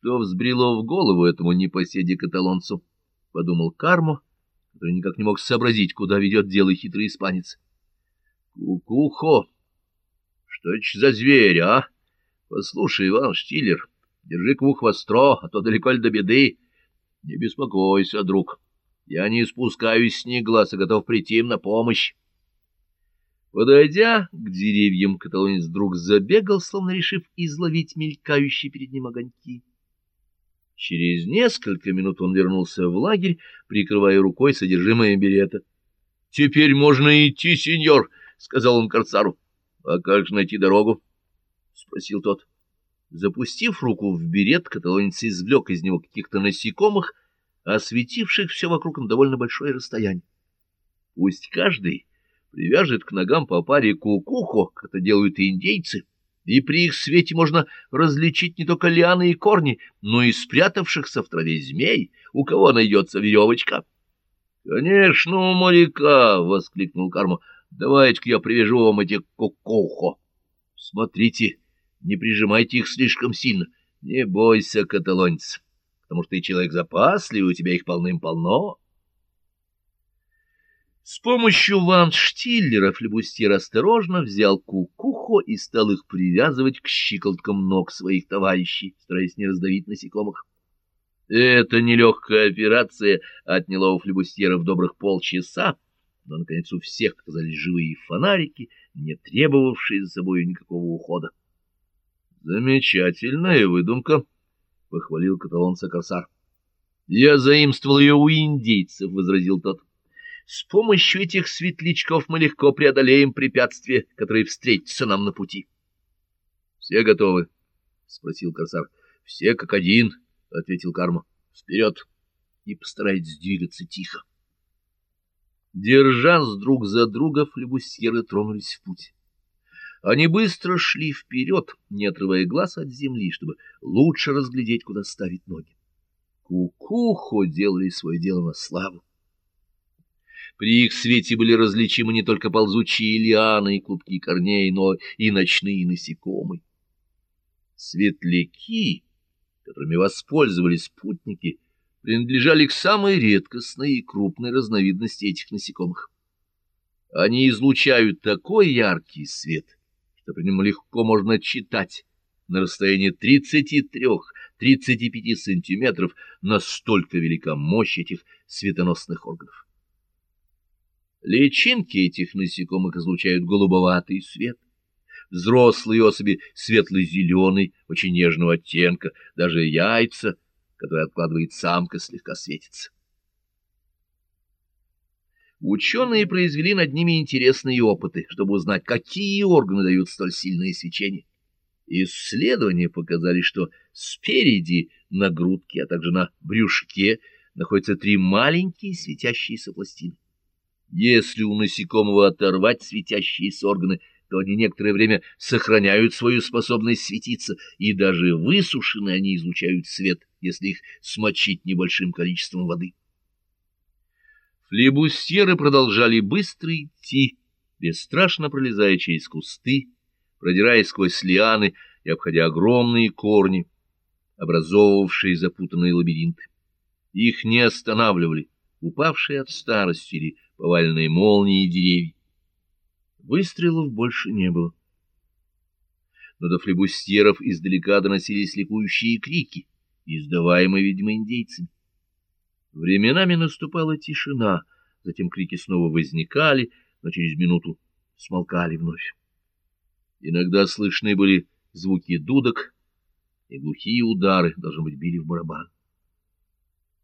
Что взбрело в голову этому непоседе-каталонцу, — подумал Кармо, который никак не мог сообразить, куда ведет дело хитрый испанец. Кукухо! Что это за зверь, а? Послушай, Иван Штиллер, держи-ка ухо востро, а то далеко ли до беды. Не беспокойся, друг. Я не спускаюсь с них глаз, а готов прийти им на помощь. Подойдя к деревьям, каталонец вдруг забегал, словно решив изловить мелькающие перед ним огоньки. Через несколько минут он вернулся в лагерь, прикрывая рукой содержимое берета. — Теперь можно идти, сеньор, — сказал он корсару. — А как же найти дорогу? — спросил тот. Запустив руку в берет, каталонец извлек из него каких-то насекомых, осветивших все вокруг на довольно большое расстояние. Пусть каждый привяжет к ногам по паре кукухо, как это делают и индейцы, и при их свете можно различить не только лианы и корни, но и спрятавшихся в траве змей, у кого найдется веревочка. — Конечно, у моряка! — воскликнул Карма. — Давайте-ка я привяжу вам эти кукухо. Смотрите, не прижимайте их слишком сильно. Не бойся, каталонец, потому что ты человек запасливый, у тебя их полным-полно. С помощью ванштиллера флебустьер осторожно взял кукухо и стал их привязывать к щиколоткам ног своих товарищей, стараясь не раздавить насекомых. Эта нелегкая операция отняла у флебустьеров добрых полчаса, но, наконец, у всех оказались живые фонарики, не требовавшие за собой никакого ухода. — Замечательная выдумка, — похвалил каталонца корсар. — Я заимствовал ее у индейцев, — возразил тот. — с помощью этих светлячков мы легко преодолеем препятствия, которые встретятся нам на пути. — Все готовы? — спросил корсар. — Все как один, — ответил Карма. — Вперед! И постарайтесь двигаться тихо. Держась друг за друга, флебусьеры тронулись в путь. Они быстро шли вперед, не отрывая глаз от земли, чтобы лучше разглядеть, куда ставить ноги. Кукухо делали свое дело на славу. При их свете были различимы не только ползучие лианы и клубки корней, но и ночные насекомые. Светляки, которыми воспользовались путники, принадлежали к самой редкостной и крупной разновидности этих насекомых. Они излучают такой яркий свет, что при нем легко можно читать на расстоянии 33-35 сантиметров, настолько велика мощь этих светоносных органов. Личинки этих насекомых излучают голубоватый свет. Взрослые особи светло-зеленый, очень нежного оттенка, даже яйца, которые откладывает самка, слегка светятся. Ученые произвели над ними интересные опыты, чтобы узнать, какие органы дают столь сильное свечение. Исследования показали, что спереди на грудке, а также на брюшке находятся три маленькие светящиеся пластины. Если у насекомого оторвать светящиеся органы, то они некоторое время сохраняют свою способность светиться, и даже высушенные они излучают свет, если их смочить небольшим количеством воды. Флебустьеры продолжали быстро идти, бесстрашно пролезая через кусты, продираясь сквозь лианы и обходя огромные корни, образовывавшие запутанные лабиринты. Их не останавливали, упавшие от старости или поваленные молнии деревья. Выстрелов больше не было. Но до флебустьеров издалека доносились ликующие крики, издаваемые, видимо, индейцами. Временами наступала тишина, затем крики снова возникали, но через минуту смолкали вновь. Иногда слышны были звуки дудок, и глухие удары, должно быть, били в барабан.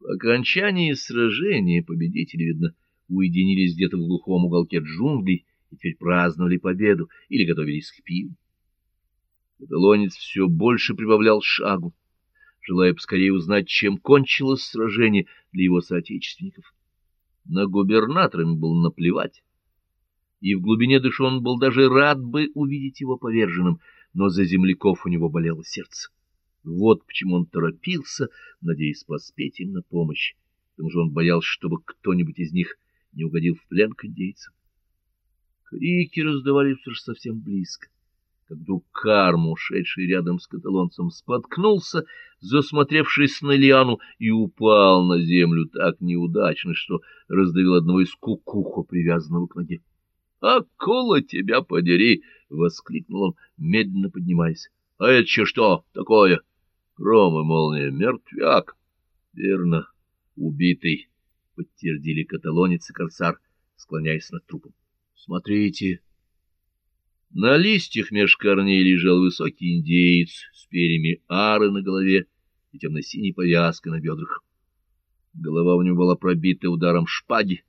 По окончании сражения победители, видно, уединились где-то в глухом уголке джунглей и теперь праздновали победу или готовились к пиву. Каталонец все больше прибавлял шагу, желая поскорее узнать, чем кончилось сражение для его соотечественников. На губернатора ему было наплевать, и в глубине души он был даже рад бы увидеть его поверженным, но за земляков у него болело сердце. Вот почему он торопился, надеясь поспеть им на помощь. К тому же он боялся, чтобы кто-нибудь из них не угодил в плен к индейцам. Крики раздавались уж совсем близко. как вдруг Карму, шедший рядом с каталонцем, споткнулся, засмотревшись на лиану, и упал на землю так неудачно, что раздавил одного из кукуху, привязанного к ноге. — Акула тебя подери! — воскликнул он, медленно поднимаясь. — А это еще что такое? — Гром и молния, мертвяк. — Верно, убитый, — подтвердили каталонец и корсар, склоняясь над трупом. — Смотрите! — на листьях меж корней лежал высокий индеец с перьями ары на голове и темно-синей повязкой на бедрах. Голова у него была пробита ударом шпаги,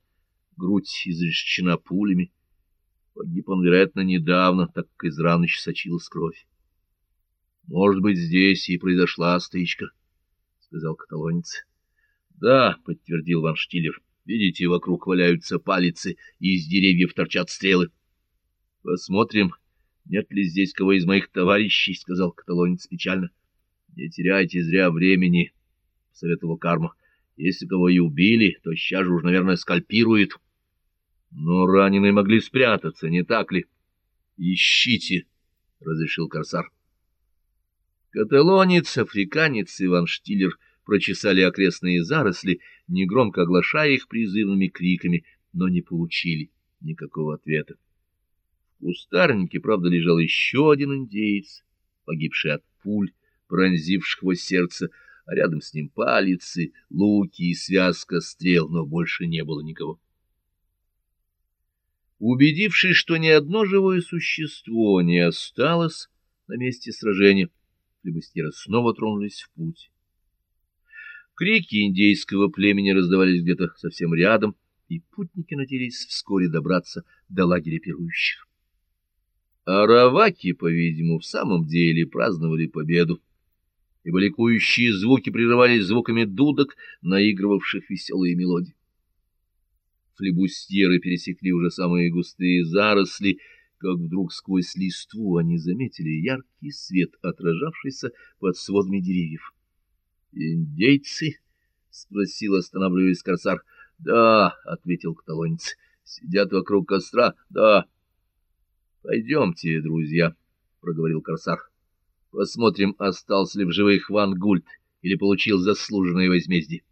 грудь изрешечена пулями. Погиб он, вероятно, недавно, так как из раны сочилась кровь. — Может быть, здесь и произошла стычка, — сказал каталонец. — Да, — подтвердил Ван Штиллер, — видите, вокруг валяются палицы, и из деревьев торчат стрелы. — Посмотрим, нет ли здесь кого из моих товарищей, — сказал каталонец печально. — Не теряйте зря времени, — советовал Карма. — Если кого и убили, то сейчас же уж, наверное, скальпируют. Но раненые могли спрятаться, не так ли? — Ищите, — разрешил корсар. Каталонец, африканец и Иван Штиллер прочесали окрестные заросли, негромко оглашая их призывными криками, но не получили никакого ответа. В кустарнике, правда, лежал еще один индеец, погибший от пуль, пронзивших его сердце, а рядом с ним палицы, луки и связка стрел, но больше не было никого. Убедившись, что ни одно живое существо не осталось на месте сражения, флебустьеры снова тронулись в путь. Крики индейского племени раздавались где-то совсем рядом, и путники надеялись вскоре добраться до лагеря пирующих. Араваки, по-видимому, в самом деле праздновали победу, ибо ликующие звуки прерывались звуками дудок, наигрывавших веселые мелодии. Флебустьеры пересекли уже самые густые заросли, как вдруг сквозь листву они заметили яркий свет, отражавшийся под сводами деревьев. «Индейцы?» — спросил, останавливаясь корсар. «Да», — ответил каталонец, — «сидят вокруг костра, да». — Пойдемте, друзья, — проговорил Корсар. — Посмотрим, остался ли в живых Ван Гульт или получил заслуженное возмездие.